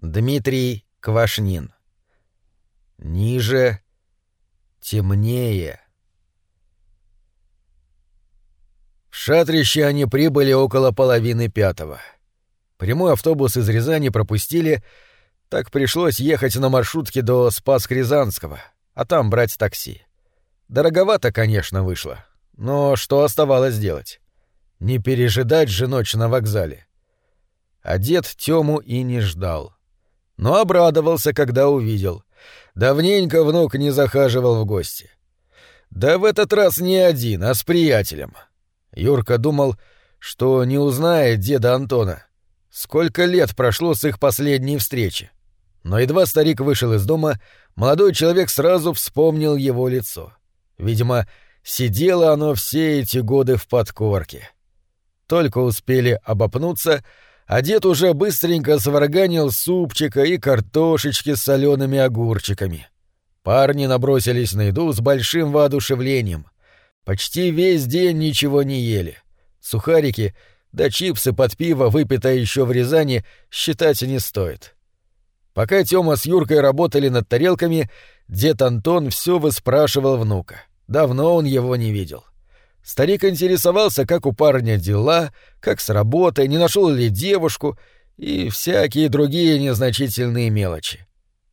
Дмитрий Квашнин. Ниже, темнее. В шатрище они прибыли около половины пятого. Прямой автобус из Рязани пропустили, так пришлось ехать на маршрутке до Спас-Рязанского, а там брать такси. Дороговато, конечно, вышло, но что оставалось делать? Не пережидать же ночь на вокзале. А дед Тему и не ждал. Но обрадовался, когда увидел. Давненько внук не захаживал в гости. Да в этот раз не один, а с приятелем. Юрка думал, что не узнает деда Антона. Сколько лет прошло с их последней встречи. Но едва старик вышел из дома, молодой человек сразу вспомнил его лицо. Видимо, сидело оно все эти годы в подкорке. Только успели обопнуться, а дед уже быстренько сварганил супчика и картошечки с солеными огурчиками. Парни набросились на еду с большим воодушевлением. Почти весь день ничего не ели. Сухарики да чипсы под пиво, выпитое еще в Рязани, считать не стоит. Пока Тёма с Юркой работали над тарелками, дед Антон все выспрашивал внука. Давно он его не видел. Старик интересовался, как у парня дела, как с работой, не нашел ли девушку и всякие другие незначительные мелочи.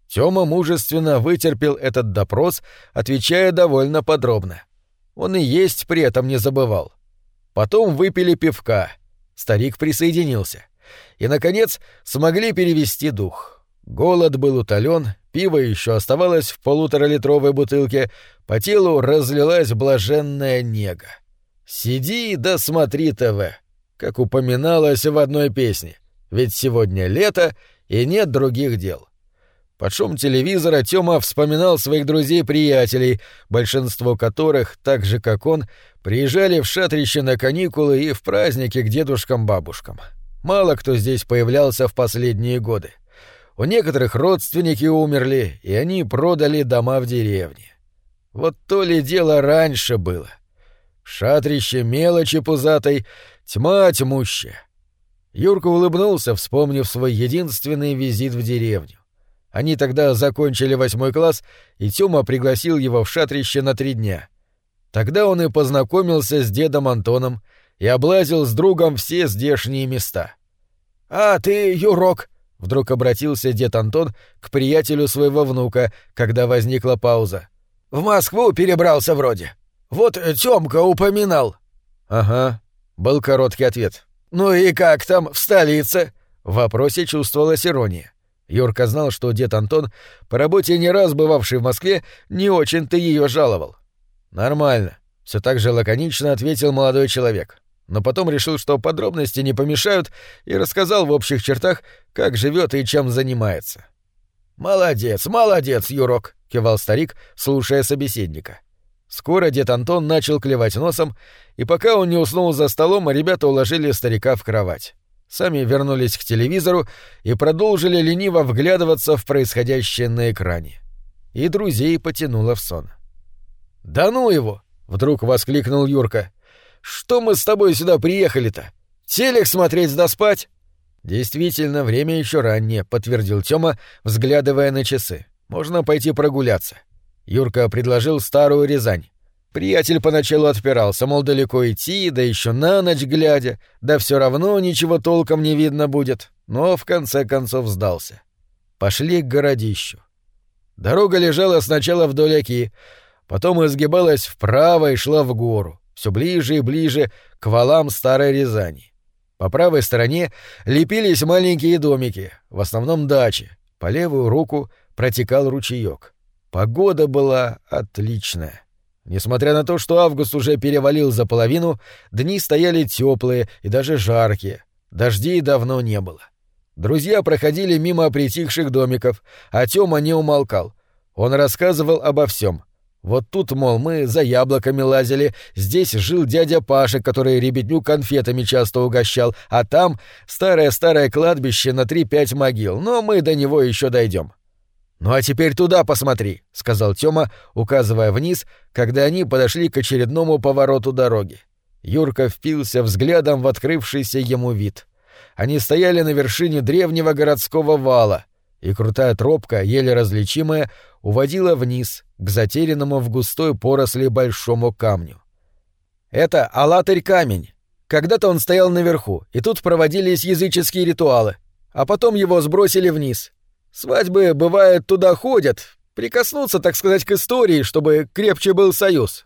Тёма мужественно вытерпел этот допрос, отвечая довольно подробно. Он и есть при этом не забывал. Потом выпили пивка. Старик присоединился. И, наконец, смогли перевести дух. Голод был утолен, пиво еще оставалось в полуторалитровой бутылке, по телу разлилась блаженная нега. «Сиди да смотри ТВ», как упоминалось в одной песне, ведь сегодня лето и нет других дел. Под шум телевизора Тёма вспоминал своих друзей-приятелей, большинство которых, так же как он, приезжали в шатрище на каникулы и в праздники к дедушкам-бабушкам. Мало кто здесь появлялся в последние годы. У некоторых родственники умерли, и они продали дома в деревне. Вот то ли дело раньше было — Шатрище мелочи пузатой, тьма тьмущая. Юрка улыбнулся, вспомнив свой единственный визит в деревню. Они тогда закончили восьмой класс, и Тёма пригласил его в шатрище на три дня. Тогда он и познакомился с дедом Антоном и облазил с другом все здешние места. «А ты, Юрок!» — вдруг обратился дед Антон к приятелю своего внука, когда возникла пауза. «В Москву перебрался вроде. Вот Тёмка упоминал». «Ага», — был короткий ответ. «Ну и как там в столице?» В вопросе чувствовалась ирония. Юрка знал, что дед Антон, по работе не раз бывавший в Москве, не очень-то ее жаловал. «Нормально», — все так же лаконично ответил молодой человек. Но потом решил, что подробности не помешают, и рассказал в общих чертах, как живет и чем занимается. «Молодец, молодец, Юрок», — кивал старик, слушая собеседника. Скоро дед Антон начал клевать носом, и пока он не уснул за столом, ребята уложили старика в кровать. Сами вернулись к телевизору и продолжили лениво вглядываться в происходящее на экране. И друзей потянуло в сон. «Да ну его!» — вдруг воскликнул Юрка. «Что мы с тобой сюда приехали-то? Телек смотреть да спать?» «Действительно, время еще раннее», — подтвердил Тёма, взглядывая на часы. «Можно пойти прогуляться». Юрка предложил старую Рязань. Приятель поначалу отпирался, мол, далеко идти, да еще на ночь глядя, да все равно ничего толком не видно будет, но в конце концов сдался. Пошли к городищу. Дорога лежала сначала вдоль оки, потом изгибалась вправо и шла в гору, все ближе и ближе к валам старой Рязани. По правой стороне лепились маленькие домики, в основном дачи, по левую руку протекал ручеек. Погода была отличная. Несмотря на то, что август уже перевалил за половину, дни стояли теплые и даже жаркие. Дождей давно не было. Друзья проходили мимо притихших домиков, а Тёма не умолкал. Он рассказывал обо всем. Вот тут, мол, мы за яблоками лазили, здесь жил дядя Паша, который ребятню конфетами часто угощал, а там старое-старое кладбище на три-пять могил, но мы до него еще дойдем. «Ну а теперь туда посмотри», — сказал Тёма, указывая вниз, когда они подошли к очередному повороту дороги. Юрка впился взглядом в открывшийся ему вид. Они стояли на вершине древнего городского вала, и крутая тропка, еле различимая, уводила вниз, к затерянному в густой поросли большому камню. «Это Алатырь-камень. Когда-то он стоял наверху, и тут проводились языческие ритуалы, а потом его сбросили вниз. Свадьбы, бывает, туда ходят, прикоснуться, так сказать, к истории, чтобы крепче был союз».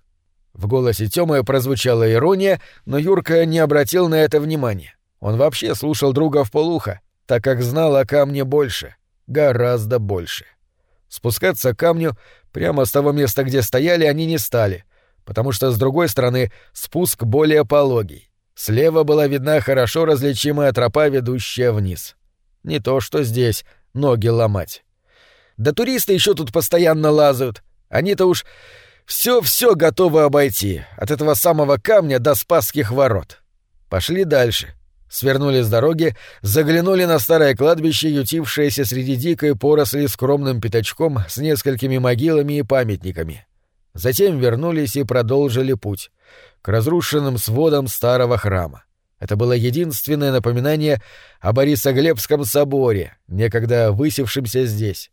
В голосе Тёмы прозвучала ирония, но Юрка не обратил на это внимания. Он вообще слушал друга в полухо, так как знал о камне больше, гораздо больше. Спускаться к камню прямо с того места, где стояли, они не стали, потому что с другой стороны спуск более пологий. Слева была видна хорошо различимая тропа, ведущая вниз. Не то что здесь, ноги ломать. Да туристы еще тут постоянно лазают. Они-то уж все-все готовы обойти, от этого самого камня до Спасских ворот. Пошли дальше. Свернули с дороги, заглянули на старое кладбище, ютившееся среди дикой поросли скромным пятачком с несколькими могилами и памятниками. Затем вернулись и продолжили путь к разрушенным сводам старого храма. Это было единственное напоминание о Борисоглебском соборе, некогда высевшемся здесь.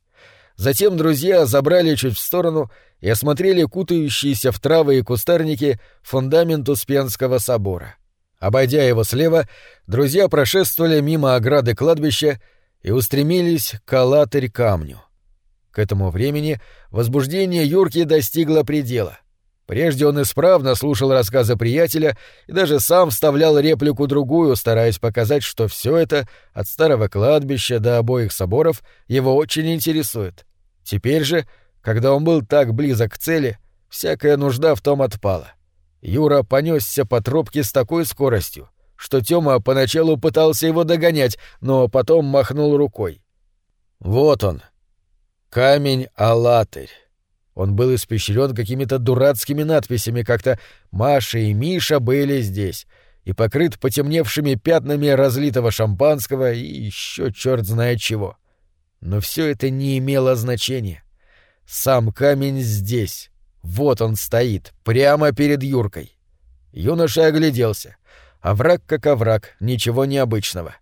Затем друзья забрали чуть в сторону и осмотрели кутающиеся в травы и кустарники фундамент Успенского собора. Обойдя его слева, друзья прошествовали мимо ограды кладбища и устремились к Алатырь-камню. К этому времени возбуждение Юрки достигло предела. Прежде он исправно слушал рассказы приятеля и даже сам вставлял реплику-другую, стараясь показать, что все это, от старого кладбища до обоих соборов, его очень интересует. Теперь же, когда он был так близок к цели, всякая нужда в том отпала. Юра понесся по тропке с такой скоростью, что Тёма поначалу пытался его догонять, но потом махнул рукой. Вот он. Камень Алатырь. Он был испещрен какими-то дурацкими надписями, как-то «Маша и Миша были здесь», и покрыт потемневшими пятнами разлитого шампанского и еще черт знает чего. Но все это не имело значения. Сам камень здесь. Вот он стоит, прямо перед Юркой. Юноша огляделся. Овраг как овраг, ничего необычного.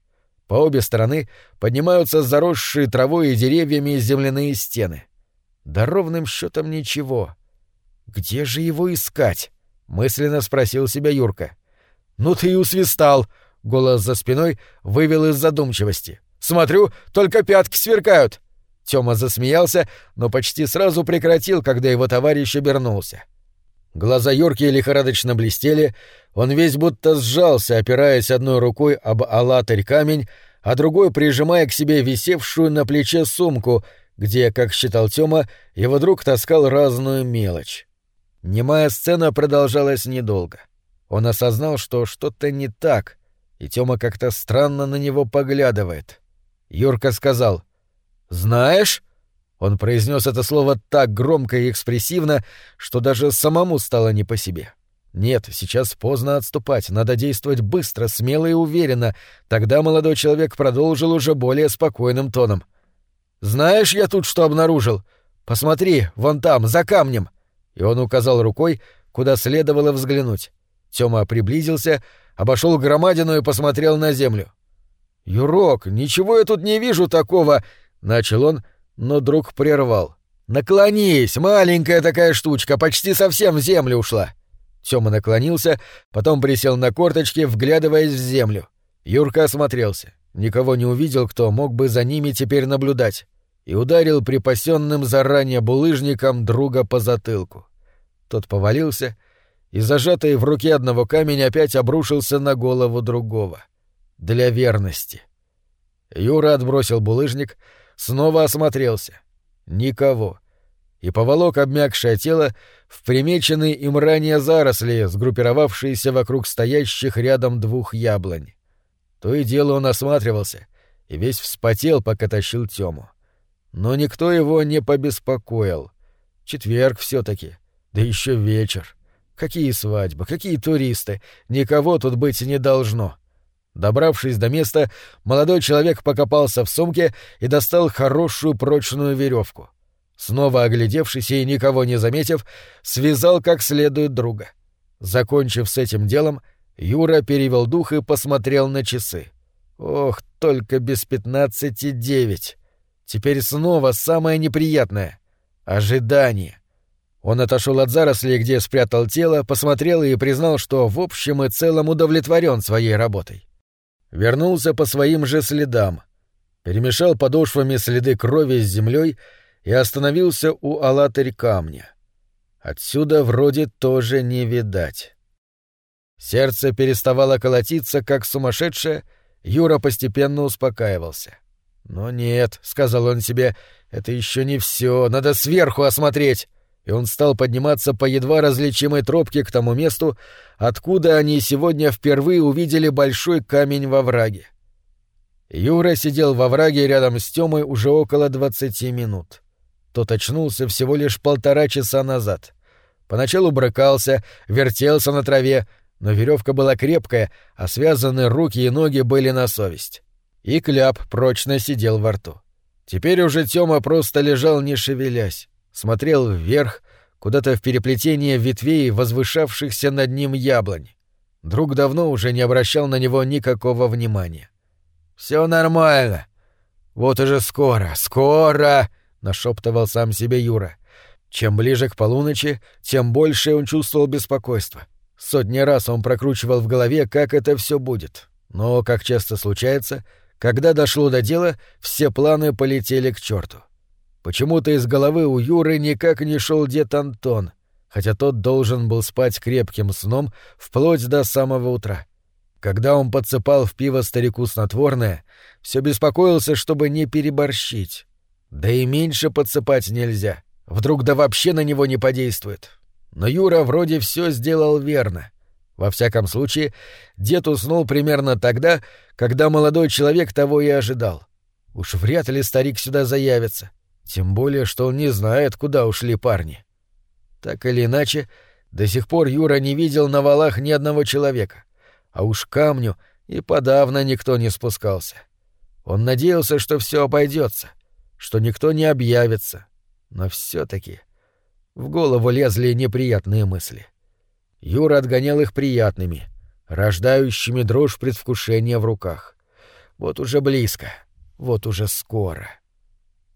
По обе стороны поднимаются заросшие травой и деревьями земляные стены. Да ровным счетом ничего. Где же его искать? мысленно спросил себя Юрка. Ну ты и усвистал. Голос за спиной вывел из задумчивости. Смотрю, только пятки сверкают. Тёма засмеялся, но почти сразу прекратил, когда его товарищ обернулся. Глаза Юрки лихорадочно блестели, он весь будто сжался, опираясь одной рукой об алатырь камень, а другой прижимая к себе висевшую на плече сумку, где, как считал Тёма, его друг таскал разную мелочь. Немая сцена продолжалась недолго. Он осознал, что что-то не так, и Тёма как-то странно на него поглядывает. Юрка сказал — «Знаешь?» Он произнес это слово так громко и экспрессивно, что даже самому стало не по себе. Нет, сейчас поздно отступать, надо действовать быстро, смело и уверенно. Тогда молодой человек продолжил уже более спокойным тоном. «Знаешь, я тут что обнаружил? Посмотри, вон там, за камнем!» И он указал рукой, куда следовало взглянуть. Тёма приблизился, обошел громадину и посмотрел на землю. «Юрок, ничего я тут не вижу такого!» Начал он, но друг прервал. «Наклонись, маленькая такая штучка, почти совсем в землю ушла». Тёма наклонился, потом присел на корточки, вглядываясь в землю. Юрка осмотрелся. Никого не увидел, кто мог бы за ними теперь наблюдать. И ударил припасенным заранее булыжником друга по затылку. Тот повалился, и зажатый в руке одного камень опять обрушился на голову другого. Для верности. Юра отбросил булыжник, снова осмотрелся. Никого. И поволок обмякшее тело в примеченные им ранее заросли, сгруппировавшиеся вокруг стоящих рядом двух яблонь. То и дело он осматривался и весь вспотел, пока тащил Тему. Но никто его не побеспокоил. Четверг все таки да еще вечер. Какие свадьбы, какие туристы, никого тут быть не должно. — Добравшись до места, молодой человек покопался в сумке и достал хорошую прочную веревку. Снова оглядевшись и никого не заметив, связал как следует друга. Закончив с этим делом, Юра перевел дух и посмотрел на часы. Ох, только без пятнадцати девять. Теперь снова самое неприятное — ожидание. Он отошел от зарослей, где спрятал тело, посмотрел и признал, что в общем и целом удовлетворен своей работой. Вернулся по своим же следам, перемешал подошвами следы крови с землей и остановился у алатырь камня. Отсюда вроде тоже не видать. Сердце переставало колотиться, как сумасшедшее, Юра постепенно успокаивался. «Но нет», — сказал он себе, — «это еще не все, надо сверху осмотреть». И он стал подниматься по едва различимой тропке к тому месту, откуда они сегодня впервые увидели большой камень во враге. Юра сидел во враге рядом с Тёмой уже около двадцати минут. Тот очнулся всего лишь полтора часа назад. Поначалу брыкался, вертелся на траве, но веревка была крепкая, а связаны руки и ноги были на совесть. И кляп прочно сидел во рту. Теперь уже Тёма просто лежал не шевелясь, смотрел вверх, куда-то в переплетение ветвей, возвышавшихся над ним яблонь. Друг давно уже не обращал на него никакого внимания. Все нормально. Вот уже скоро, скоро, нашептывал сам себе Юра. Чем ближе к полуночи, тем больше он чувствовал беспокойство. Сотни раз он прокручивал в голове, как это все будет. Но, как часто случается, когда дошло до дела, все планы полетели к черту. Почему-то из головы у Юры никак не шел дед Антон, хотя тот должен был спать крепким сном вплоть до самого утра. Когда он подсыпал в пиво старику снотворное, все беспокоился, чтобы не переборщить. Да и меньше подсыпать нельзя. Вдруг да вообще на него не подействует. Но Юра вроде все сделал верно. Во всяком случае, дед уснул примерно тогда, когда молодой человек того и ожидал. Уж вряд ли старик сюда заявится. Тем более, что он не знает, куда ушли парни. Так или иначе, до сих пор Юра не видел на валах ни одного человека. А уж камню и подавно никто не спускался. Он надеялся, что все обойдется, что никто не объявится, но все-таки в голову лезли неприятные мысли. Юра отгонял их приятными, рождающими дрожь предвкушения в руках. Вот уже близко, вот уже скоро.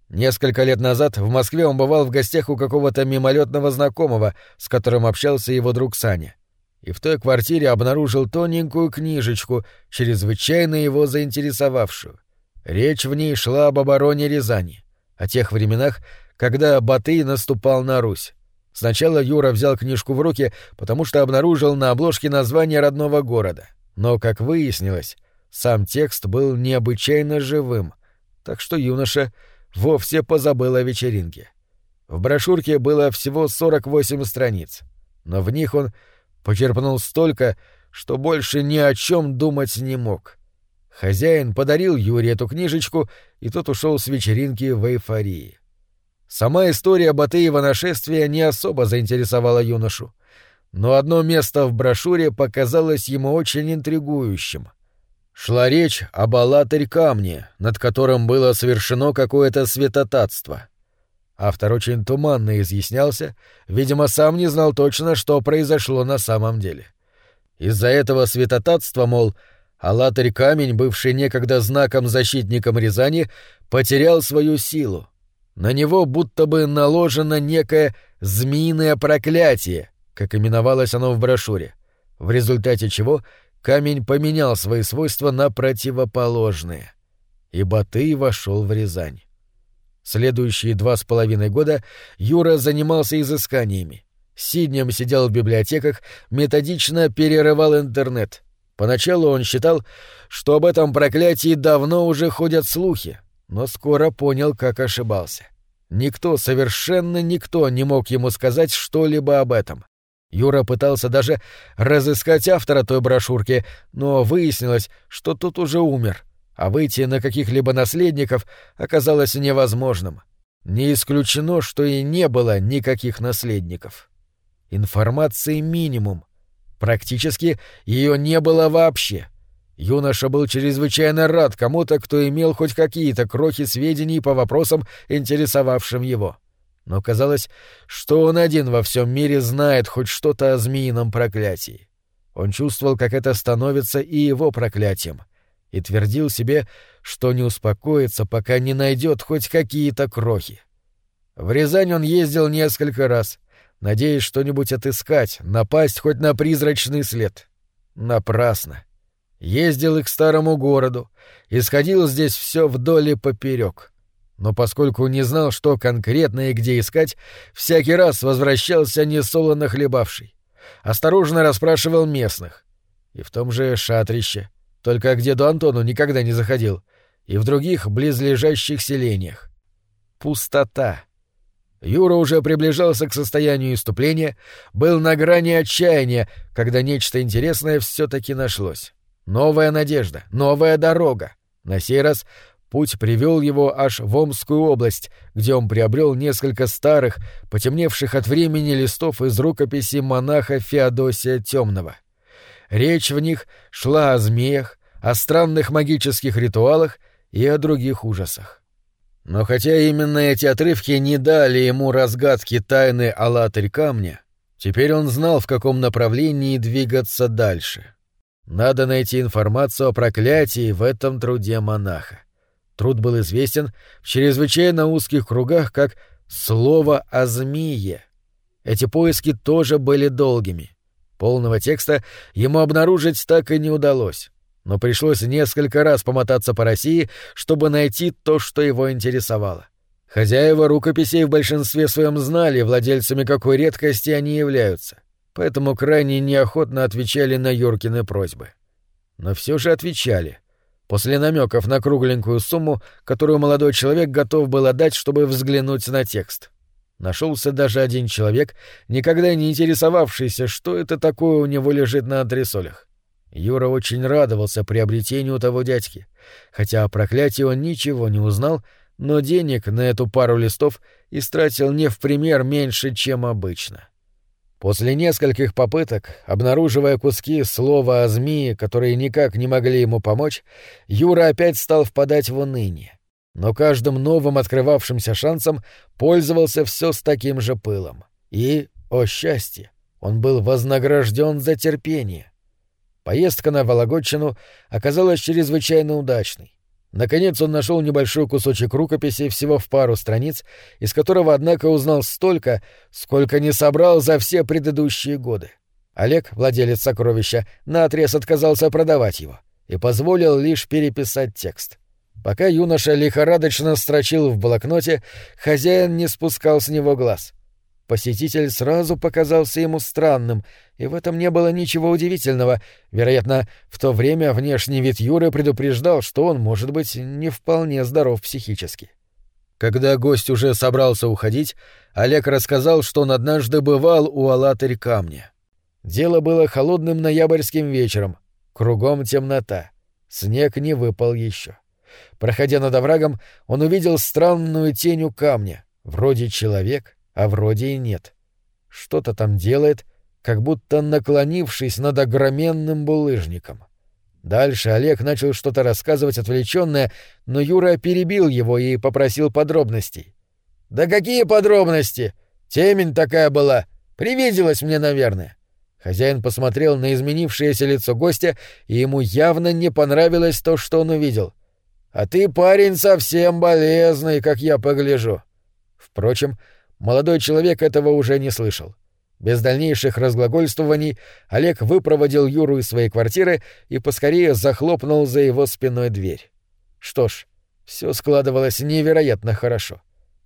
Несколько лет назад в Москве он бывал в гостях у какого-то мимолетного знакомого, с которым общался его друг Саня. И в той квартире обнаружил тоненькую книжечку, чрезвычайно его заинтересовавшую. Речь в ней шла об обороне Рязани, о тех временах, когда Батый наступал на Русь. Сначала Юра взял книжку в руки, потому что обнаружил на обложке название родного города. Но, как выяснилось, сам текст был необычайно живым, так что юноша вовсе позабыл о вечеринке. В брошюрке было всего 48 страниц, но в них он почерпнул столько, что больше ни о чем думать не мог. Хозяин подарил Юре эту книжечку, и тот ушел с вечеринки в эйфории. Сама история Батыева нашествия не особо заинтересовала юношу, но одно место в брошюре показалось ему очень интригующим. Шла речь об аллатырь камне, над которым было совершено какое-то святотатство. Автор очень туманно изъяснялся, видимо, сам не знал точно, что произошло на самом деле. Из-за этого святотатства, мол, аллатырь камень, бывший некогда знаком защитником Рязани, потерял свою силу, на него будто бы наложено некое «змеиное проклятие», как именовалось оно в брошюре, в результате чего камень поменял свои свойства на противоположные. И Батый вошел в Рязань. Следующие два с половиной года Юра занимался изысканиями. Сиднем сидел в библиотеках, методично перерывал интернет. Поначалу он считал, что об этом проклятии давно уже ходят слухи, но скоро понял, как ошибался. Никто, совершенно никто не мог ему сказать что-либо об этом. Юра пытался даже разыскать автора той брошюрки, но выяснилось, что тот уже умер, а выйти на каких-либо наследников оказалось невозможным. Не исключено, что и не было никаких наследников. Информации минимум. Практически ее не было вообще — Юноша был чрезвычайно рад кому-то, кто имел хоть какие-то крохи сведений по вопросам, интересовавшим его. Но казалось, что он один во всем мире знает хоть что-то о змеином проклятии. Он чувствовал, как это становится и его проклятием, и твердил себе, что не успокоится, пока не найдет хоть какие-то крохи. В Рязань он ездил несколько раз, надеясь что-нибудь отыскать, напасть хоть на призрачный след. Напрасно. Ездил и к старому городу, исходил здесь все вдоль и поперек. Но поскольку не знал, что конкретно и где искать, всякий раз возвращался несолоно хлебавший. Осторожно расспрашивал местных. И в том же шатрище, только к деду Антону никогда не заходил, и в других близлежащих селениях. Пустота. Юра уже приближался к состоянию иступления, был на грани отчаяния, когда нечто интересное все-таки нашлось. Новая надежда, новая дорога. На сей раз путь привел его аж в Омскую область, где он приобрел несколько старых, потемневших от времени листов из рукописи монаха Феодосия Темного. Речь в них шла о змеях, о странных магических ритуалах и о других ужасах. Но хотя именно эти отрывки не дали ему разгадки тайны Аллатырь камня, теперь он знал, в каком направлении двигаться дальше. Надо найти информацию о проклятии в этом труде монаха. Труд был известен в чрезвычайно узких кругах как «слово о змее». Эти поиски тоже были долгими. Полного текста ему обнаружить так и не удалось но пришлось несколько раз помотаться по России, чтобы найти то, что его интересовало. Хозяева рукописей в большинстве своем знали, владельцами какой редкости они являются, поэтому крайне неохотно отвечали на Юркины просьбы. Но все же отвечали. После намеков на кругленькую сумму, которую молодой человек готов был отдать, чтобы взглянуть на текст. Нашелся даже один человек, никогда не интересовавшийся, что это такое у него лежит на антресолях. Юра очень радовался приобретению того дядьки. Хотя о проклятии он ничего не узнал, но денег на эту пару листов истратил не в пример меньше, чем обычно. После нескольких попыток, обнаруживая куски слова о змеи, которые никак не могли ему помочь, Юра опять стал впадать в уныние. Но каждым новым открывавшимся шансом пользовался все с таким же пылом. И, о счастье, он был вознагражден за терпение — Поездка на Вологодчину оказалась чрезвычайно удачной. Наконец он нашел небольшой кусочек рукописи всего в пару страниц, из которого, однако, узнал столько, сколько не собрал за все предыдущие годы. Олег, владелец сокровища, наотрез отказался продавать его и позволил лишь переписать текст. Пока юноша лихорадочно строчил в блокноте, хозяин не спускал с него глаз. Посетитель сразу показался ему странным, и в этом не было ничего удивительного. Вероятно, в то время внешний вид Юры предупреждал, что он, может быть, не вполне здоров психически. Когда гость уже собрался уходить, Олег рассказал, что он однажды бывал у Алатырь камня. Дело было холодным ноябрьским вечером, кругом темнота, снег не выпал еще. Проходя над оврагом, он увидел странную тень у камня, вроде человек, а вроде и нет. Что-то там делает, как будто наклонившись над огроменным булыжником. Дальше Олег начал что-то рассказывать отвлеченное, но Юра перебил его и попросил подробностей. «Да какие подробности? Темень такая была. Привиделась мне, наверное». Хозяин посмотрел на изменившееся лицо гостя, и ему явно не понравилось то, что он увидел. «А ты, парень, совсем болезный, как я погляжу». Впрочем, Молодой человек этого уже не слышал. Без дальнейших разглагольствований Олег выпроводил Юру из своей квартиры и поскорее захлопнул за его спиной дверь. Что ж, все складывалось невероятно хорошо.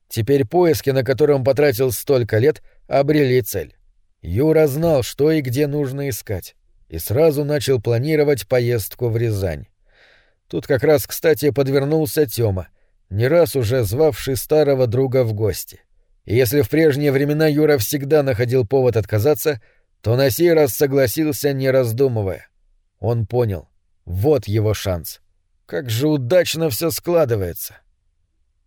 Теперь поиски, на которые он потратил столько лет, обрели цель. Юра знал, что и где нужно искать, и сразу начал планировать поездку в Рязань. Тут как раз, кстати, подвернулся Тёма, не раз уже звавший старого друга в гости — и если в прежние времена Юра всегда находил повод отказаться, то на сей раз согласился, не раздумывая. Он понял. Вот его шанс. Как же удачно все складывается.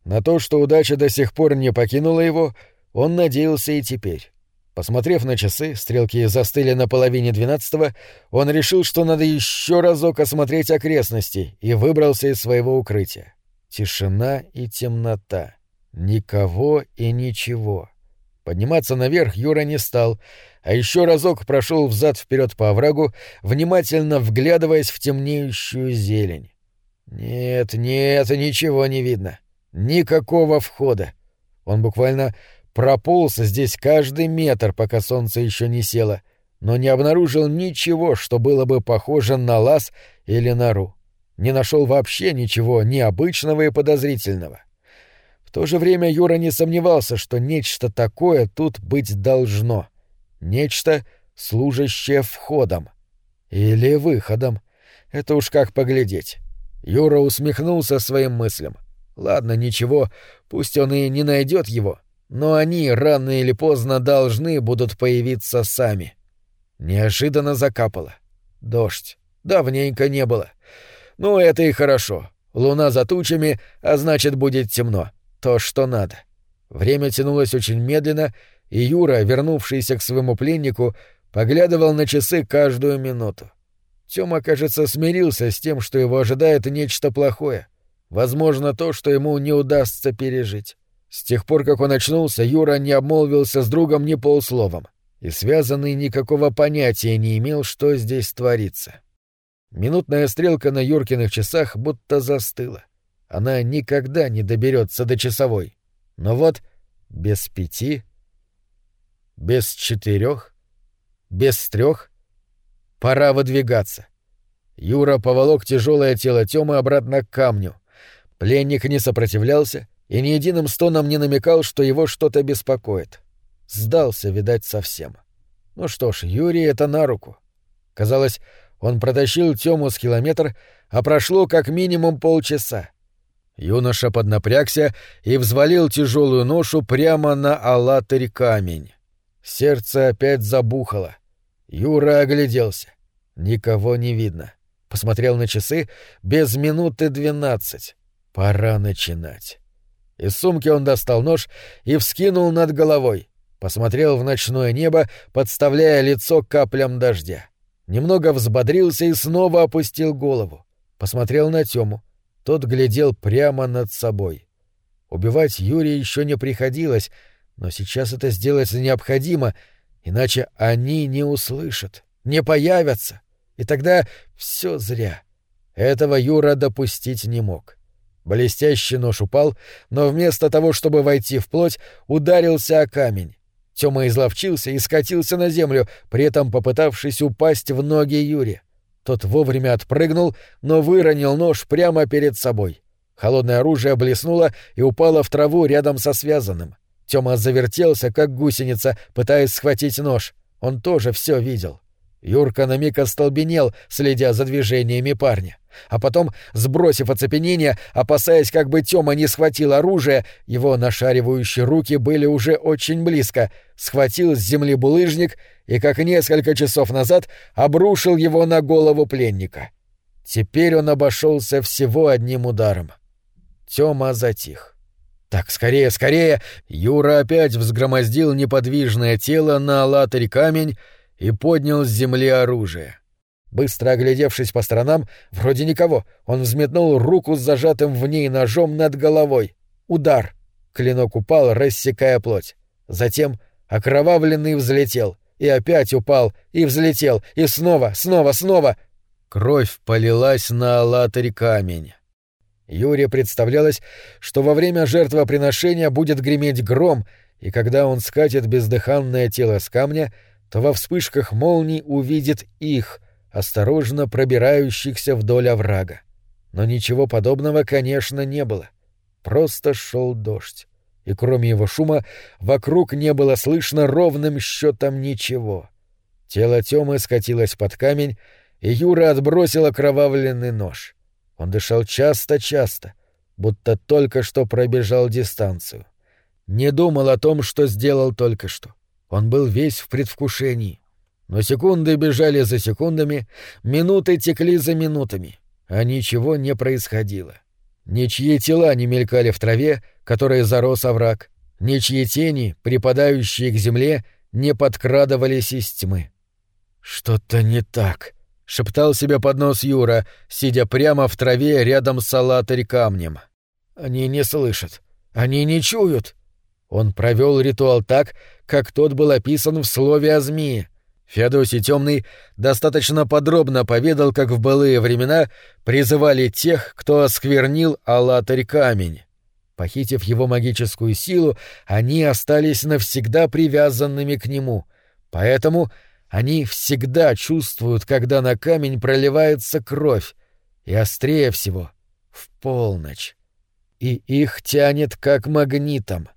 На то, что удача до сих пор не покинула его, он надеялся и теперь. Посмотрев на часы, стрелки застыли на половине двенадцатого, он решил, что надо еще разок осмотреть окрестности, и выбрался из своего укрытия. Тишина и темнота. Никого и ничего. Подниматься наверх Юра не стал, а еще разок прошел взад вперед по оврагу, внимательно вглядываясь в темнеющую зелень. Нет, нет, ничего не видно. Никакого входа. Он буквально прополз здесь каждый метр, пока солнце еще не село, но не обнаружил ничего, что было бы похоже на лаз или нору. Не нашел вообще ничего необычного и подозрительного. То же время Юра не сомневался, что нечто такое тут быть должно. Нечто, служащее входом. Или выходом. Это уж как поглядеть. Юра усмехнулся своим мыслям. Ладно, ничего, пусть он и не найдет его, но они рано или поздно должны будут появиться сами. Неожиданно закапало. Дождь. Давненько не было. Ну, это и хорошо. Луна за тучами, а значит, будет темно. То, что надо. Время тянулось очень медленно, и Юра, вернувшийся к своему пленнику, поглядывал на часы каждую минуту. Тёма, кажется, смирился с тем, что его ожидает нечто плохое. Возможно, то, что ему не удастся пережить. С тех пор, как он очнулся, Юра не обмолвился с другом ни полусловом, и связанный никакого понятия не имел, что здесь творится. Минутная стрелка на Юркиных часах будто застыла. Она никогда не доберется до часовой. Но вот без пяти, без четырех, без трех пора выдвигаться. Юра поволок тяжелое тело Тёмы обратно к камню. Пленник не сопротивлялся и ни единым стоном не намекал, что его что-то беспокоит. Сдался, видать, совсем. Ну что ж, Юрий это на руку. Казалось, он протащил Тему с километр, а прошло как минимум полчаса. Юноша поднапрягся и взвалил тяжелую ношу прямо на алатырь камень. Сердце опять забухало. Юра огляделся. Никого не видно. Посмотрел на часы без минуты двенадцать. Пора начинать. Из сумки он достал нож и вскинул над головой. Посмотрел в ночное небо, подставляя лицо каплям дождя. Немного взбодрился и снова опустил голову. Посмотрел на Тему. Тот глядел прямо над собой. Убивать Юрия еще не приходилось, но сейчас это сделать необходимо, иначе они не услышат, не появятся, и тогда все зря. Этого Юра допустить не мог. Блестящий нож упал, но вместо того, чтобы войти в плоть, ударился о камень. Тёма изловчился и скатился на землю, при этом попытавшись упасть в ноги Юре. Тот вовремя отпрыгнул, но выронил нож прямо перед собой. Холодное оружие блеснуло и упало в траву рядом со связанным. Тёма завертелся, как гусеница, пытаясь схватить нож. Он тоже все видел. Юрка на миг остолбенел, следя за движениями парня. А потом, сбросив оцепенение, опасаясь, как бы Тёма не схватил оружие, его нашаривающие руки были уже очень близко, схватил с земли булыжник и, как несколько часов назад, обрушил его на голову пленника. Теперь он обошелся всего одним ударом. Тёма затих. Так, скорее, скорее! Юра опять взгромоздил неподвижное тело на алатырь камень и поднял с земли оружие. Быстро оглядевшись по сторонам, вроде никого, он взметнул руку с зажатым в ней ножом над головой. Удар. Клинок упал, рассекая плоть. Затем окровавленный взлетел. И опять упал, и взлетел, и снова, снова, снова. Кровь полилась на алатырь камень. Юре представлялось, что во время жертвоприношения будет греметь гром, и когда он скатит бездыханное тело с камня — то во вспышках молний увидит их, осторожно пробирающихся вдоль оврага. Но ничего подобного, конечно, не было. Просто шел дождь. И кроме его шума, вокруг не было слышно ровным счетом ничего. Тело Тёмы скатилось под камень, и Юра отбросил окровавленный нож. Он дышал часто-часто, будто только что пробежал дистанцию. Не думал о том, что сделал только что. Он был весь в предвкушении. Но секунды бежали за секундами, минуты текли за минутами, а ничего не происходило. Ничьи тела не мелькали в траве, которой зарос овраг, ничьи тени, припадающие к земле, не подкрадывались из тьмы. «Что-то не так», — шептал себе под нос Юра, сидя прямо в траве рядом с салатырь камнем. «Они не слышат, они не чуют». Он провел ритуал так, как тот был описан в слове о змее. Феодосий Темный достаточно подробно поведал, как в былые времена призывали тех, кто осквернил Аллатарь камень. Похитив его магическую силу, они остались навсегда привязанными к нему. Поэтому они всегда чувствуют, когда на камень проливается кровь, и острее всего — в полночь. И их тянет как магнитом.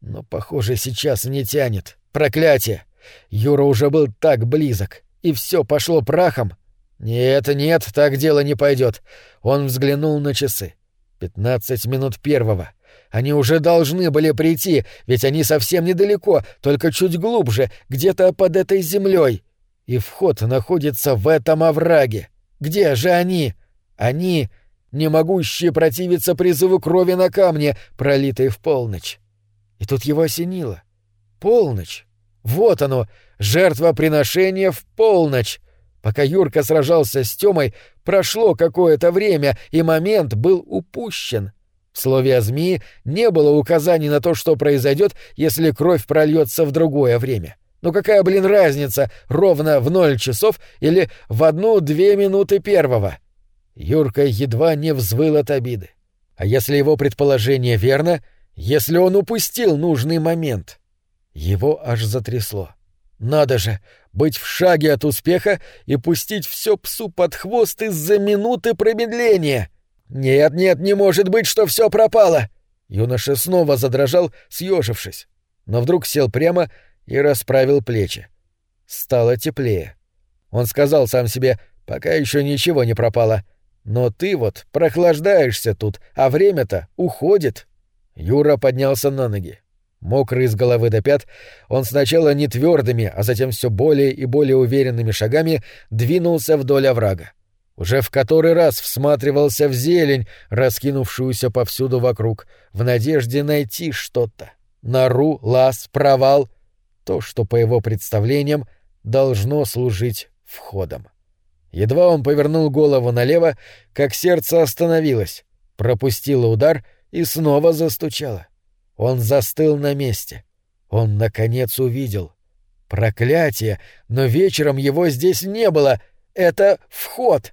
Но, похоже, сейчас не тянет. Проклятие! Юра уже был так близок, и все пошло прахом. Нет, нет, так дело не пойдет. Он взглянул на часы. Пятнадцать минут первого. Они уже должны были прийти, ведь они совсем недалеко, только чуть глубже, где-то под этой землей. И вход находится в этом овраге. Где же они? Они, не могущие противиться призыву крови на камне, пролитой в полночь. И тут его осенило. Полночь. Вот оно, жертвоприношение в полночь. Пока Юрка сражался с Тёмой, прошло какое-то время, и момент был упущен. В слове о змеи не было указаний на то, что произойдет, если кровь прольется в другое время. Но какая, блин, разница, ровно в ноль часов или в одну-две минуты первого? Юрка едва не взвыл от обиды. А если его предположение верно, если он упустил нужный момент? Его аж затрясло. Надо же, быть в шаге от успеха и пустить все псу под хвост из-за минуты промедления. Нет, нет, не может быть, что все пропало. Юноша снова задрожал, съежившись, но вдруг сел прямо и расправил плечи. Стало теплее. Он сказал сам себе, пока еще ничего не пропало. Но ты вот прохлаждаешься тут, а время-то уходит. Юра поднялся на ноги. Мокрый с головы до пят, он сначала не твердыми, а затем все более и более уверенными шагами двинулся вдоль оврага. Уже в который раз всматривался в зелень, раскинувшуюся повсюду вокруг, в надежде найти что-то. Нору, лаз, провал. То, что, по его представлениям, должно служить входом. Едва он повернул голову налево, как сердце остановилось, пропустило удар и снова застучало. Он застыл на месте. Он, наконец, увидел. Проклятие! Но вечером его здесь не было. Это вход.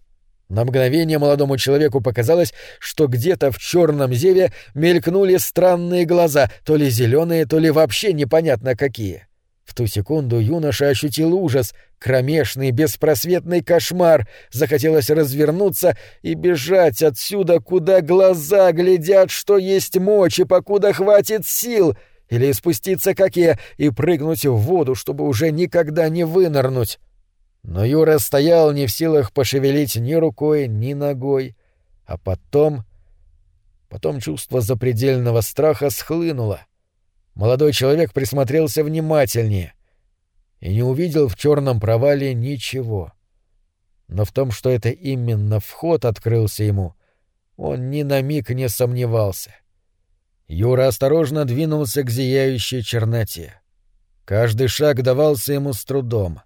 На мгновение молодому человеку показалось, что где-то в черном зеве мелькнули странные глаза, то ли зеленые, то ли вообще непонятно какие. В ту секунду юноша ощутил ужас, кромешный, беспросветный кошмар. Захотелось развернуться и бежать отсюда, куда глаза глядят, что есть мочи, покуда хватит сил, или спуститься к оке и прыгнуть в воду, чтобы уже никогда не вынырнуть. Но Юра стоял не в силах пошевелить ни рукой, ни ногой. А потом... Потом чувство запредельного страха схлынуло. Молодой человек присмотрелся внимательнее и не увидел в черном провале ничего. Но в том, что это именно вход открылся ему, он ни на миг не сомневался. Юра осторожно двинулся к зияющей черноте. Каждый шаг давался ему с трудом,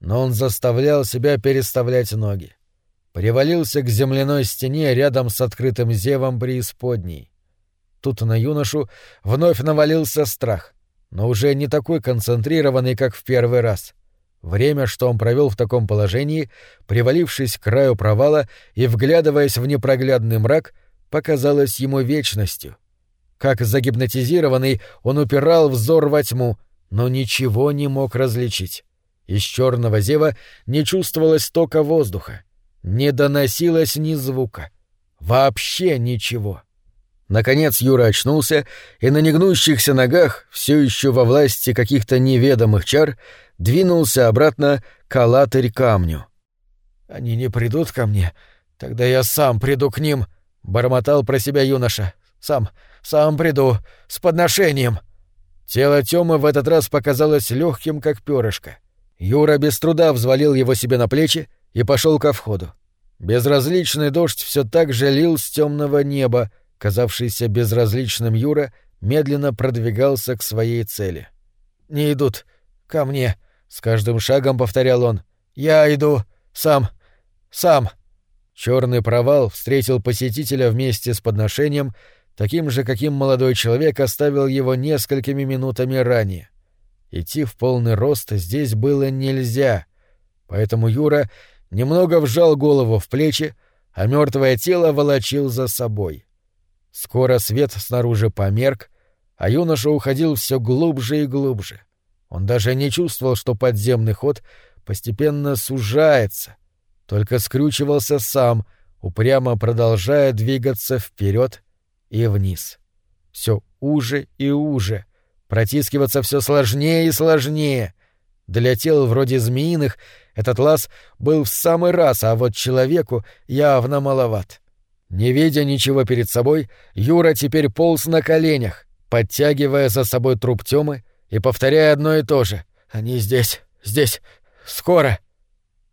но он заставлял себя переставлять ноги. Привалился к земляной стене рядом с открытым зевом преисподней. Тут на юношу вновь навалился страх, но уже не такой концентрированный, как в первый раз. Время, что он провел в таком положении, привалившись к краю провала и вглядываясь в непроглядный мрак, показалось ему вечностью. Как загипнотизированный, он упирал взор во тьму, но ничего не мог различить. Из черного зева не чувствовалось тока воздуха, не доносилось ни звука. Вообще ничего. — Наконец Юра очнулся и на негнущихся ногах, все еще во власти каких-то неведомых чар, двинулся обратно к алатырь камню. «Они не придут ко мне, тогда я сам приду к ним», — бормотал про себя юноша. «Сам, сам приду, с подношением». Тело Тёмы в этот раз показалось легким, как перышко. Юра без труда взвалил его себе на плечи и пошел ко входу. Безразличный дождь все так же лил с темного неба, казавшийся безразличным Юра, медленно продвигался к своей цели. «Не идут. Ко мне», — с каждым шагом повторял он. «Я иду. Сам. Сам». Черный провал встретил посетителя вместе с подношением, таким же, каким молодой человек оставил его несколькими минутами ранее. Идти в полный рост здесь было нельзя, поэтому Юра немного вжал голову в плечи, а мертвое тело волочил за собой. Скоро свет снаружи померк, а юноша уходил все глубже и глубже. Он даже не чувствовал, что подземный ход постепенно сужается, только скрючивался сам, упрямо продолжая двигаться вперед и вниз. Все уже и уже, протискиваться все сложнее и сложнее. Для тел вроде змеиных этот лаз был в самый раз, а вот человеку явно маловат. Не видя ничего перед собой, Юра теперь полз на коленях, подтягивая за собой труп Тёмы и повторяя одно и то же. «Они здесь, здесь, скоро!»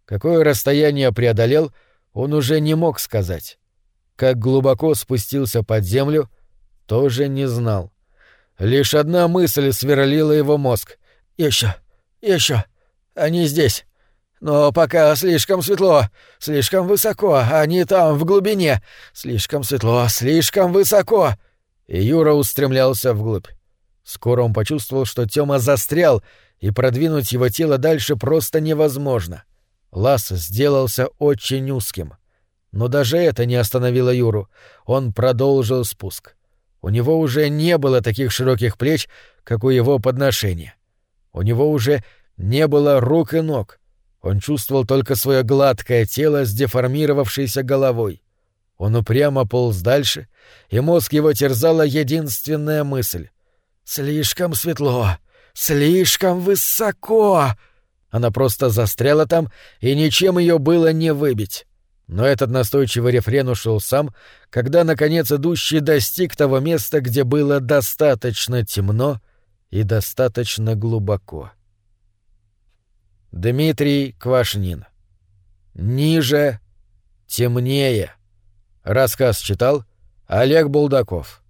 Какое расстояние преодолел, он уже не мог сказать. Как глубоко спустился под землю, тоже не знал. Лишь одна мысль сверлила его мозг. «Еще, еще, они здесь!» Но пока слишком светло, слишком высоко, они там, в глубине. Слишком светло, слишком высоко. И Юра устремлялся вглубь. Скоро он почувствовал, что Тёма застрял, и продвинуть его тело дальше просто невозможно. Лаз сделался очень узким. Но даже это не остановило Юру. Он продолжил спуск. У него уже не было таких широких плеч, как у его подношения. У него уже не было рук и ног. Он чувствовал только свое гладкое тело с деформировавшейся головой. Он упрямо полз дальше, и мозг его терзала единственная мысль. «Слишком светло! Слишком высоко!» Она просто застряла там, и ничем ее было не выбить. Но этот настойчивый рефрен ушел сам, когда, наконец, идущий достиг того места, где было достаточно темно и достаточно глубоко. Дмитрий Квашнин. Ниже, темнее. Рассказ читал Олег Булдаков.